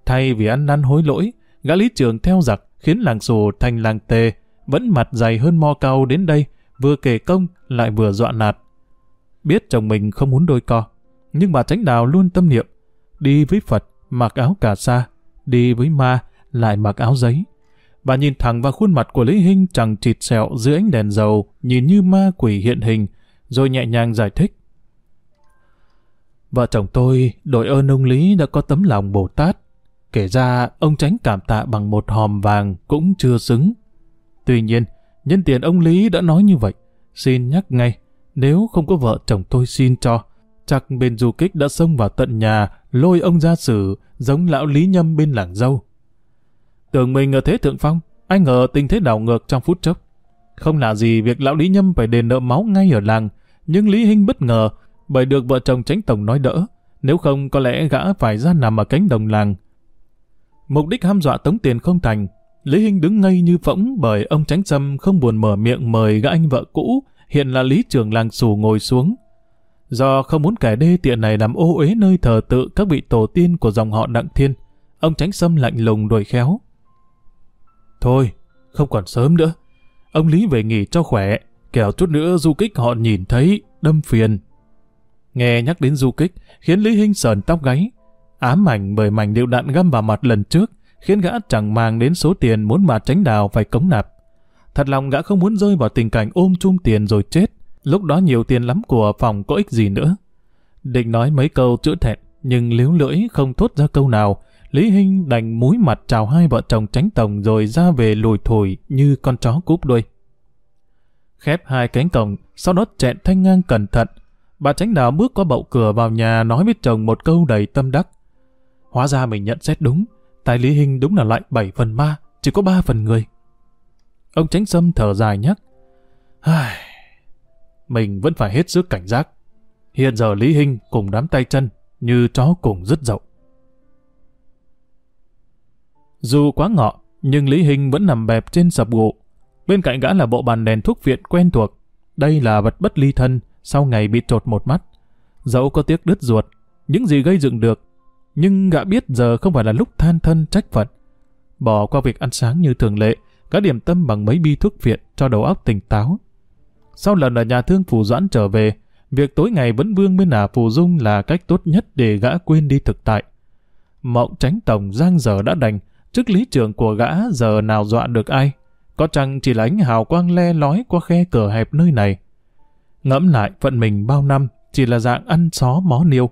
Thay vì ăn năn hối lỗi, gã lý trường theo giặc khiến làng sù thành làng tề, vẫn mặt dày hơn mo cao đến đây, vừa kể công lại vừa dọa nạt. Biết chồng mình không muốn đôi co, nhưng bà tránh đào luôn tâm niệm, đi với Phật mặc áo cà sa, đi với ma lại mặc áo giấy. Bà nhìn thẳng vào khuôn mặt của Lý Hinh chẳng chịt sẹo dưới ánh đèn dầu, nhìn như ma quỷ hiện hình, rồi nhẹ nhàng giải thích. Vợ chồng tôi đội ơn ông Lý đã có tấm lòng Bồ Tát. Kể ra ông tránh cảm tạ bằng một hòm vàng cũng chưa xứng. Tuy nhiên, nhân tiền ông Lý đã nói như vậy. Xin nhắc ngay, nếu không có vợ chồng tôi xin cho, chắc bên du kích đã xông vào tận nhà, lôi ông ra xử, giống lão Lý Nhâm bên làng dâu. Tưởng mình ở thế thượng phong, ai ngờ tình thế đảo ngược trong phút chốc. Không là gì việc lão Lý Nhâm phải đền nợ máu ngay ở làng, nhưng Lý Hinh bất ngờ bởi được vợ chồng tránh tổng nói đỡ, nếu không có lẽ gã phải ra nằm ở cánh đồng làng. Mục đích ham dọa tống tiền không thành, Lý Hinh đứng ngây như phỗng bởi ông tránh sâm không buồn mở miệng mời gã anh vợ cũ, hiện là lý trưởng làng xù ngồi xuống. Do không muốn kẻ đê tiện này làm ô uế nơi thờ tự các vị tổ tiên của dòng họ Đặng Thiên, ông tránh sâm lạnh lùng đuổi khéo. Thôi, không còn sớm nữa. Ông Lý về nghỉ cho khỏe, kẻo chút nữa du kích họ nhìn thấy, đâm phiền. Nghe nhắc đến du kích, khiến Lý Hinh sờn tóc gáy. Ám ảnh bởi mảnh điệu đạn găm vào mặt lần trước, khiến gã chẳng mang đến số tiền muốn mà tránh đào phải cống nạp. Thật lòng gã không muốn rơi vào tình cảnh ôm chung tiền rồi chết, lúc đó nhiều tiền lắm của phòng có ích gì nữa. Định nói mấy câu chữa thẹn, nhưng liếu lưỡi không thốt ra câu nào, Lý Hinh đành múi mặt chào hai vợ chồng tránh tổng rồi ra về lùi thổi như con chó cúp đuôi. Khép hai cánh cổng, sau đó chẹn thanh ngang cẩn thận. Bà tránh đào bước qua bậu cửa vào nhà nói với chồng một câu đầy tâm đắc. Hóa ra mình nhận xét đúng, tài Lý Hinh đúng là loại bảy phần ma, chỉ có ba phần người. Ông tránh sâm thở dài nhắc. Ai... Mình vẫn phải hết sức cảnh giác. Hiện giờ Lý Hinh cùng đám tay chân như chó cùng rất rộng. Dù quá ngọ, nhưng Lý hình vẫn nằm bẹp trên sập gụ. Bên cạnh gã là bộ bàn đèn thuốc viện quen thuộc. Đây là vật bất ly thân sau ngày bị trột một mắt. Dẫu có tiếc đứt ruột, những gì gây dựng được. Nhưng gã biết giờ không phải là lúc than thân trách phận. Bỏ qua việc ăn sáng như thường lệ, gã điểm tâm bằng mấy bi thuốc viện cho đầu óc tỉnh táo. Sau lần ở nhà thương Phù Doãn trở về, việc tối ngày vẫn vương bên ả Phù Dung là cách tốt nhất để gã quên đi thực tại. Mộng tránh tổng giang giờ đã đành, chức lý trưởng của gã giờ nào dọa được ai. Có chăng chỉ là ánh hào quang le lói qua khe cửa hẹp nơi này. Ngẫm lại phận mình bao năm chỉ là dạng ăn xó mó niêu.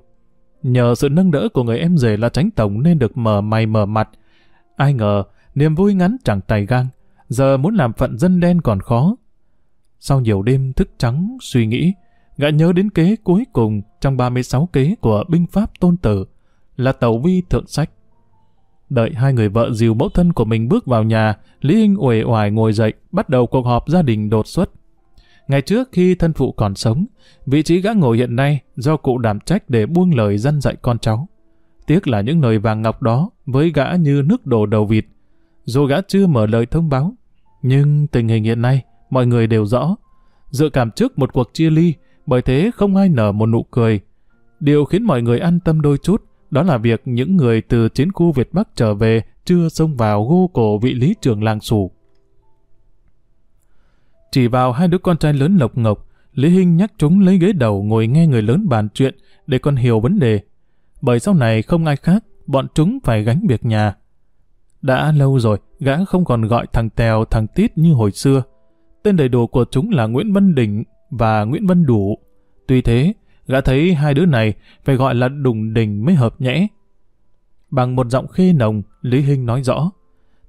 Nhờ sự nâng đỡ của người em rể là tránh tổng nên được mở mày mở mặt. Ai ngờ, niềm vui ngắn chẳng tài gang. Giờ muốn làm phận dân đen còn khó. Sau nhiều đêm thức trắng suy nghĩ, gã nhớ đến kế cuối cùng trong 36 kế của binh pháp tôn tử là tàu vi thượng sách. Đợi hai người vợ dìu mẫu thân của mình bước vào nhà, Lý Hinh uể oải ngồi dậy, bắt đầu cuộc họp gia đình đột xuất. Ngày trước khi thân phụ còn sống, vị trí gã ngồi hiện nay do cụ đảm trách để buông lời dân dạy con cháu. Tiếc là những lời vàng ngọc đó với gã như nước đổ đầu vịt. Dù gã chưa mở lời thông báo, nhưng tình hình hiện nay mọi người đều rõ. Dự cảm trước một cuộc chia ly, bởi thế không ai nở một nụ cười. Điều khiến mọi người an tâm đôi chút đó là việc những người từ chiến khu Việt Bắc trở về chưa xông vào gô cổ vị lý trưởng làng sủ. Chỉ vào hai đứa con trai lớn lộc ngọc, Lý Hinh nhắc chúng lấy ghế đầu ngồi nghe người lớn bàn chuyện để con hiểu vấn đề. Bởi sau này không ai khác, bọn chúng phải gánh việc nhà. Đã lâu rồi, gã không còn gọi thằng Tèo, thằng Tít như hồi xưa. Tên đầy đủ của chúng là Nguyễn Văn Đỉnh và Nguyễn Văn Đủ. Tuy thế, Gã thấy hai đứa này phải gọi là đùng đình mới hợp nhẽ. Bằng một giọng khê nồng, Lý Hinh nói rõ.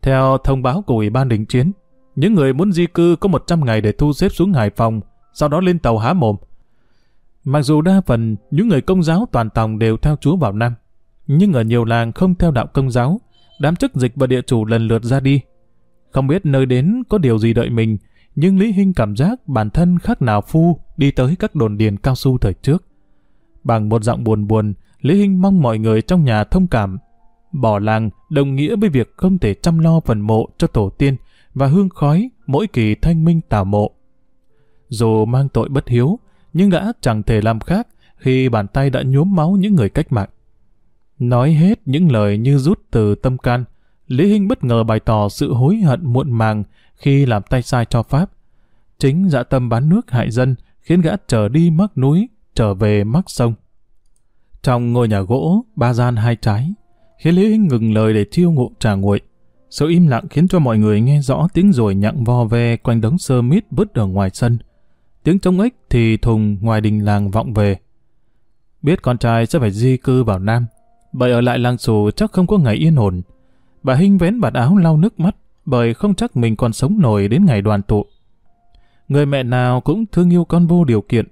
Theo thông báo của Ủy ban đình chiến, những người muốn di cư có 100 ngày để thu xếp xuống Hải Phòng, sau đó lên tàu há mồm. Mặc dù đa phần những người công giáo toàn tòng đều theo Chúa vào Nam, nhưng ở nhiều làng không theo đạo công giáo, đám chức dịch và địa chủ lần lượt ra đi. Không biết nơi đến có điều gì đợi mình, nhưng Lý Hinh cảm giác bản thân khác nào phu đi tới các đồn điền cao su thời trước. Bằng một giọng buồn buồn, Lý Hinh mong mọi người trong nhà thông cảm. Bỏ làng đồng nghĩa với việc không thể chăm lo phần mộ cho tổ tiên và hương khói mỗi kỳ thanh minh tảo mộ. Dù mang tội bất hiếu, nhưng gã chẳng thể làm khác khi bàn tay đã nhuốm máu những người cách mạng. Nói hết những lời như rút từ tâm can, Lý Hinh bất ngờ bày tỏ sự hối hận muộn màng khi làm tay sai cho Pháp. Chính dạ tâm bán nước hại dân khiến gã trở đi mắc núi, trở về mắc sông. Trong ngôi nhà gỗ, ba gian hai trái, khiến Lý Hinh ngừng lời để chiêu ngụ trà nguội. Sự im lặng khiến cho mọi người nghe rõ tiếng rồi nhặng vo ve quanh đống sơ mít vứt ở ngoài sân. Tiếng trống ếch thì thùng ngoài đình làng vọng về. Biết con trai sẽ phải di cư vào Nam, bởi ở lại làng xù chắc không có ngày yên ổn. Bà Hinh vén bạt áo lau nước mắt, bởi không chắc mình còn sống nổi đến ngày đoàn tụ. Người mẹ nào cũng thương yêu con vô điều kiện.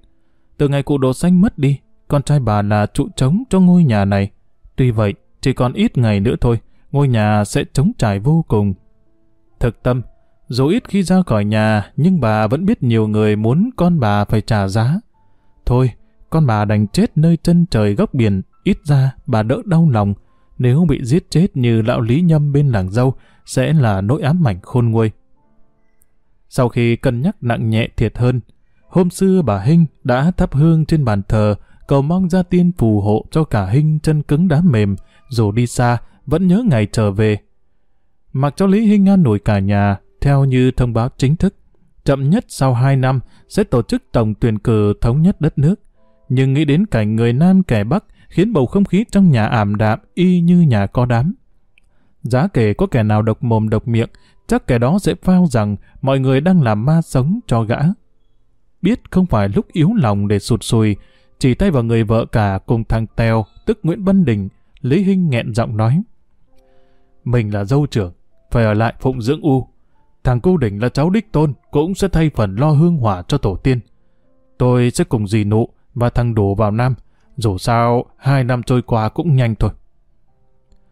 Từ ngày cụ đồ xanh mất đi, con trai bà là trụ trống cho ngôi nhà này. Tuy vậy, chỉ còn ít ngày nữa thôi, ngôi nhà sẽ trống trải vô cùng. Thực tâm, dù ít khi ra khỏi nhà, nhưng bà vẫn biết nhiều người muốn con bà phải trả giá. Thôi, con bà đành chết nơi chân trời góc biển, ít ra bà đỡ đau lòng. Nếu bị giết chết như lão Lý Nhâm bên làng dâu, sẽ là nỗi ám ảnh khôn nguôi. Sau khi cân nhắc nặng nhẹ thiệt hơn, hôm xưa bà Hinh đã thắp hương trên bàn thờ, cầu mong gia tiên phù hộ cho cả Hinh chân cứng đá mềm, dù đi xa, vẫn nhớ ngày trở về. Mặc cho Lý Hinh an nổi cả nhà, theo như thông báo chính thức, chậm nhất sau 2 năm sẽ tổ chức tổng tuyển cử thống nhất đất nước. Nhưng nghĩ đến cảnh người Nam kẻ Bắc khiến bầu không khí trong nhà ảm đạm y như nhà có đám. Giá kể có kẻ nào độc mồm độc miệng, chắc kẻ đó sẽ phao rằng mọi người đang làm ma sống cho gã. Biết không phải lúc yếu lòng để sụt sùi, chỉ tay vào người vợ cả cùng thằng Tèo, tức Nguyễn Bân Đình, Lý Hinh nghẹn giọng nói. Mình là dâu trưởng, phải ở lại phụng dưỡng u. Thằng cô đỉnh là cháu đích tôn, cũng sẽ thay phần lo hương hỏa cho tổ tiên. Tôi sẽ cùng dì nụ và thằng đổ vào Nam. Dù sao, hai năm trôi qua cũng nhanh thôi.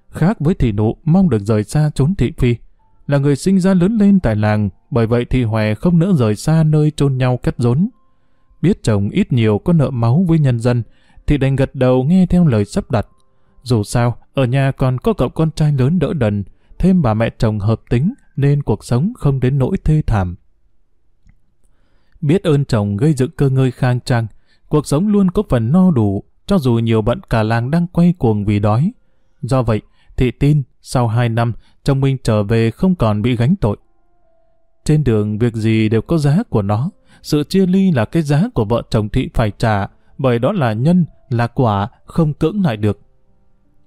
Khác với thị nụ mong được rời xa trốn thị phi. Là người sinh ra lớn lên tại làng, bởi vậy thị Hòe không nỡ rời xa nơi chôn nhau cắt rốn. Biết chồng ít nhiều có nợ máu với nhân dân, thì đành gật đầu nghe theo lời sắp đặt. Dù sao, ở nhà còn có cậu con trai lớn đỡ đần, thêm bà mẹ chồng hợp tính nên cuộc sống không đến nỗi thê thảm. Biết ơn chồng gây dựng cơ ngơi khang trang, cuộc sống luôn có phần no đủ, cho dù nhiều bận cả làng đang quay cuồng vì đói. Do vậy, thị tin sau hai năm chồng mình trở về không còn bị gánh tội. Trên đường việc gì đều có giá của nó, sự chia ly là cái giá của vợ chồng thị phải trả, bởi đó là nhân, là quả, không cưỡng lại được.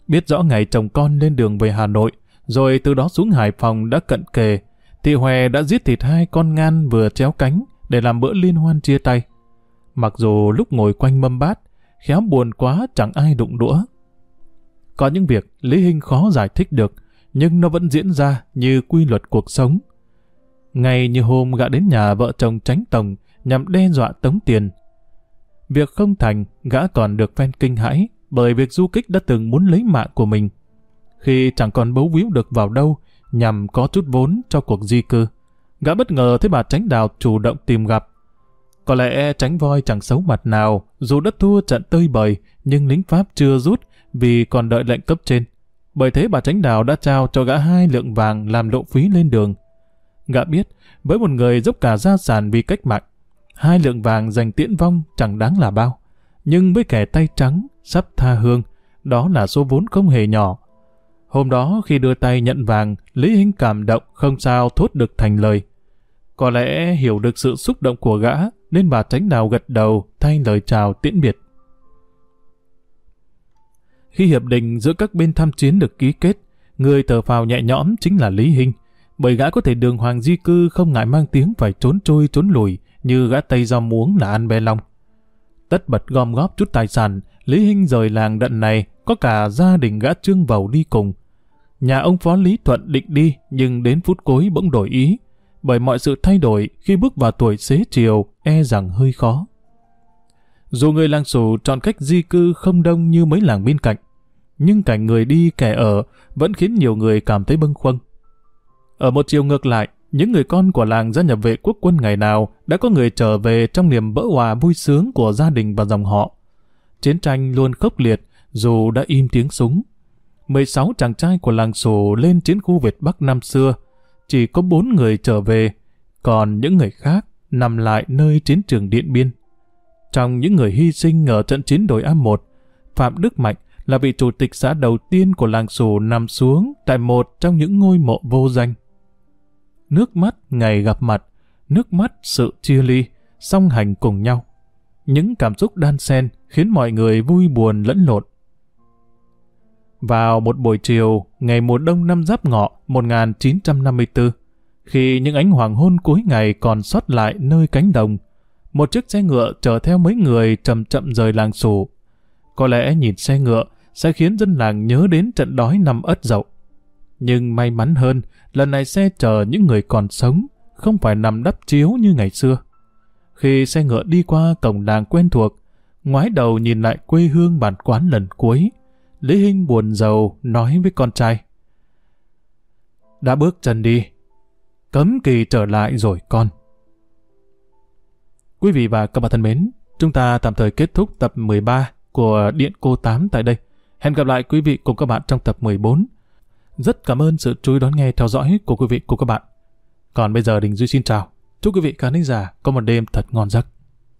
Biết rõ ngày chồng con lên đường về Hà Nội, rồi từ đó xuống Hải Phòng đã cận kề, thị Hòe đã giết thịt hai con ngan vừa chéo cánh để làm bữa liên hoan chia tay. Mặc dù lúc ngồi quanh mâm bát, khéo buồn quá chẳng ai đụng đũa. Có những việc Lý Hinh khó giải thích được, nhưng nó vẫn diễn ra như quy luật cuộc sống. Ngày như hôm gã đến nhà vợ chồng tránh tổng nhằm đe dọa tống tiền. Việc không thành, gã còn được phen kinh hãi bởi việc du kích đã từng muốn lấy mạng của mình. Khi chẳng còn bấu víu được vào đâu nhằm có chút vốn cho cuộc di cư, gã bất ngờ thấy bà tránh đào chủ động tìm gặp. Có lẽ tránh voi chẳng xấu mặt nào, dù đất thua trận tơi bời, nhưng lính Pháp chưa rút vì còn đợi lệnh cấp trên. Bởi thế bà tránh đào đã trao cho gã hai lượng vàng làm lộ phí lên đường. Gã biết, với một người dốc cả gia sản vì cách mạng, hai lượng vàng dành tiễn vong chẳng đáng là bao. Nhưng với kẻ tay trắng, sắp tha hương, đó là số vốn không hề nhỏ. Hôm đó khi đưa tay nhận vàng, Lý Hinh cảm động không sao thốt được thành lời. Có lẽ hiểu được sự xúc động của gã, nên bà tránh đào gật đầu thay lời chào tiễn biệt. Khi hiệp định giữa các bên tham chiến được ký kết, người tờ phào nhẹ nhõm chính là Lý Hinh, bởi gã có thể đường hoàng di cư không ngại mang tiếng phải trốn trôi trốn lùi như gã Tây do muống là An be long. Tất bật gom góp chút tài sản, Lý Hinh rời làng đận này, có cả gia đình gã Trương Vầu đi cùng. Nhà ông Phó Lý Thuận định đi, nhưng đến phút cuối bỗng đổi ý, bởi mọi sự thay đổi khi bước vào tuổi xế chiều e rằng hơi khó. Dù người làng xù chọn cách di cư không đông như mấy làng bên cạnh, nhưng cảnh người đi kẻ ở vẫn khiến nhiều người cảm thấy bâng khuâng. Ở một chiều ngược lại, những người con của làng gia nhập vệ quốc quân ngày nào đã có người trở về trong niềm vỡ hòa vui sướng của gia đình và dòng họ. Chiến tranh luôn khốc liệt, dù đã im tiếng súng. 16 chàng trai của làng sổ lên chiến khu Việt Bắc năm xưa, chỉ có bốn người trở về, còn những người khác nằm lại nơi chiến trường Điện Biên. Trong những người hy sinh ở trận chiến đồi A1, Phạm Đức Mạnh là vị chủ tịch xã đầu tiên của làng Sù nằm xuống tại một trong những ngôi mộ vô danh. Nước mắt ngày gặp mặt, nước mắt sự chia ly, song hành cùng nhau. Những cảm xúc đan xen khiến mọi người vui buồn lẫn lộn. Vào một buổi chiều, ngày mùa đông năm Giáp Ngọ 1954, khi những ánh hoàng hôn cuối ngày còn sót lại nơi cánh đồng, một chiếc xe ngựa chở theo mấy người chậm chậm rời làng xù Có lẽ nhìn xe ngựa sẽ khiến dân làng nhớ đến trận đói năm ất dậu. Nhưng may mắn hơn, lần này xe chở những người còn sống, không phải nằm đắp chiếu như ngày xưa. Khi xe ngựa đi qua cổng làng quen thuộc, ngoái đầu nhìn lại quê hương bản quán lần cuối, Lý Hinh buồn giàu nói với con trai. Đã bước chân đi, cấm kỳ trở lại rồi con. Quý vị và các bạn thân mến, chúng ta tạm thời kết thúc tập 13 của Điện Cô 8 tại đây. Hẹn gặp lại quý vị cùng các bạn trong tập 14. Rất cảm ơn sự chú ý đón nghe theo dõi của quý vị cùng các bạn. Còn bây giờ Đình Duy xin chào. Chúc quý vị khán giả có một đêm thật ngon giấc.